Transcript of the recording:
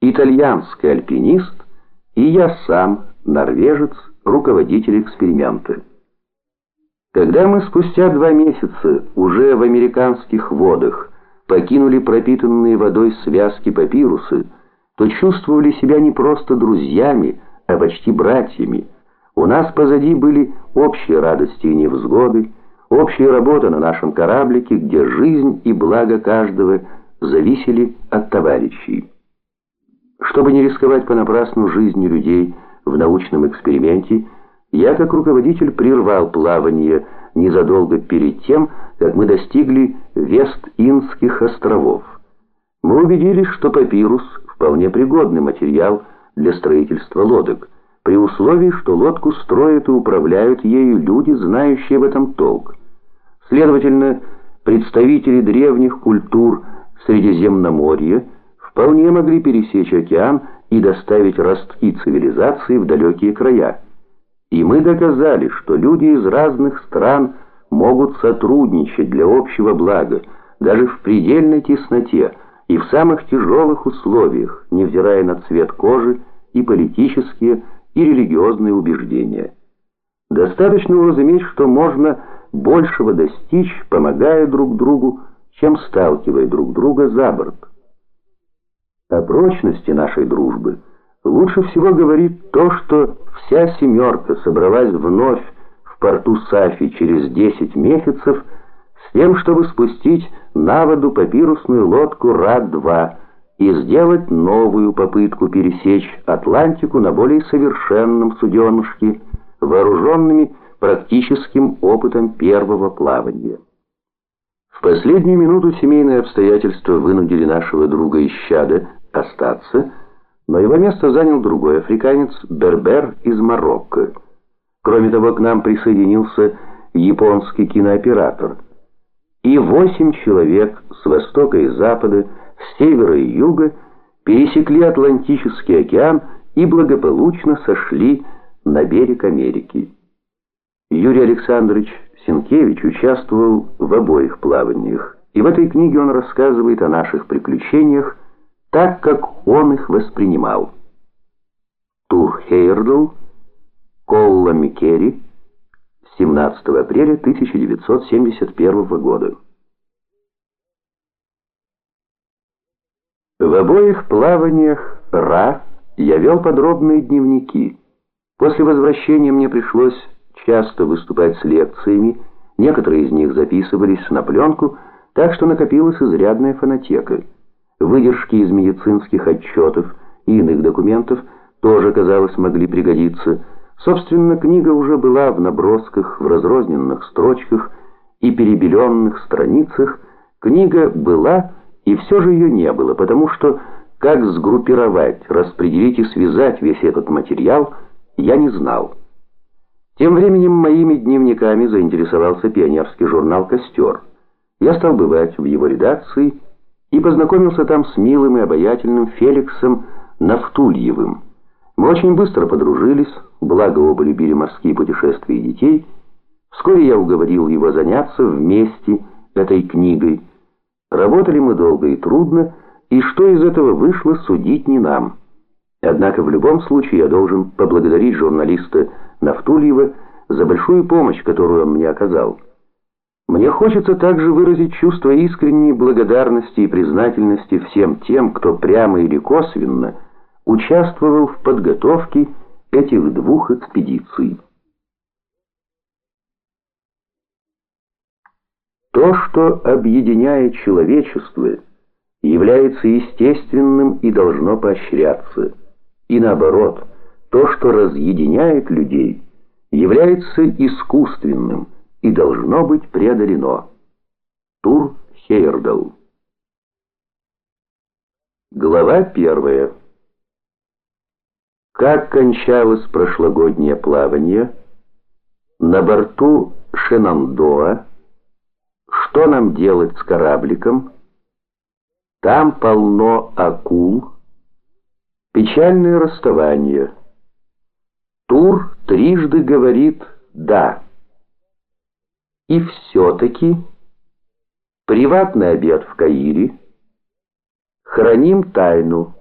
итальянский альпинист и я сам, норвежец, руководитель эксперимента. Когда мы спустя два месяца уже в американских водах покинули пропитанные водой связки папирусы, то чувствовали себя не просто друзьями, а почти братьями. У нас позади были общие радости и невзгоды, общая работа на нашем кораблике, где жизнь и благо каждого зависели от товарищей. Чтобы не рисковать понапрасну жизнью людей в научном эксперименте, я как руководитель прервал плавание незадолго перед тем, как мы достигли Вест-Индских островов. Мы убедились, что папирус вполне пригодный материал для строительства лодок, при условии, что лодку строят и управляют ею люди, знающие в этом толк. Следовательно, представители древних культур Средиземноморья вполне могли пересечь океан и доставить ростки цивилизации в далекие края. И мы доказали, что люди из разных стран могут сотрудничать для общего блага, даже в предельной тесноте и в самых тяжелых условиях, невзирая на цвет кожи и политические и религиозные убеждения. Достаточно уразуметь, что можно большего достичь, помогая друг другу, чем сталкивая друг друга за борт. О прочности нашей дружбы лучше всего говорит то, что вся «семерка» собралась вновь в порту Сафи через 10 месяцев с тем, чтобы спустить на воду папирусную лодку Ра-2 и сделать новую попытку пересечь Атлантику на более совершенном суденышке, вооруженными практическим опытом первого плавания. В последнюю минуту семейные обстоятельства вынудили нашего друга Ищада остаться, но его место занял другой африканец Бербер из Марокко. Кроме того, к нам присоединился японский кинооператор. И восемь человек с востока и запада, с севера и юга пересекли Атлантический океан и благополучно сошли на берег Америки. Юрий Александрович Сенкевич участвовал в обоих плаваниях, и в этой книге он рассказывает о наших приключениях так, как он их воспринимал. Тур Хейрдл, Колла Микери, 17 апреля 1971 года. В обоих плаваниях Ра я вел подробные дневники. После возвращения мне пришлось часто выступать с лекциями, некоторые из них записывались на пленку, так что накопилась изрядная фонотека. Выдержки из медицинских отчетов и иных документов тоже, казалось, могли пригодиться. Собственно, книга уже была в набросках, в разрозненных строчках и перебеленных страницах. Книга была, и все же ее не было, потому что как сгруппировать, распределить и связать весь этот материал, я не знал. Тем временем моими дневниками заинтересовался пионерский журнал «Костер». Я стал бывать в его редакции и познакомился там с милым и обаятельным Феликсом Нафтульевым. Мы очень быстро подружились, благо оба любили морские путешествия и детей. Вскоре я уговорил его заняться вместе этой книгой. Работали мы долго и трудно, и что из этого вышло, судить не нам. Однако в любом случае я должен поблагодарить журналиста Нафтульева за большую помощь, которую он мне оказал. Мне хочется также выразить чувство искренней благодарности и признательности всем тем, кто прямо или косвенно участвовал в подготовке этих двух экспедиций. То, что объединяет человечество, является естественным и должно поощряться. И наоборот – то, что разъединяет людей, является искусственным и должно быть преодолено. Тур Хейердал Глава первая Как кончалось прошлогоднее плавание? На борту Шенандоа? Что нам делать с корабликом? Там полно акул. Печальное расставание. Тур трижды говорит «да». И все-таки приватный обед в Каире, храним тайну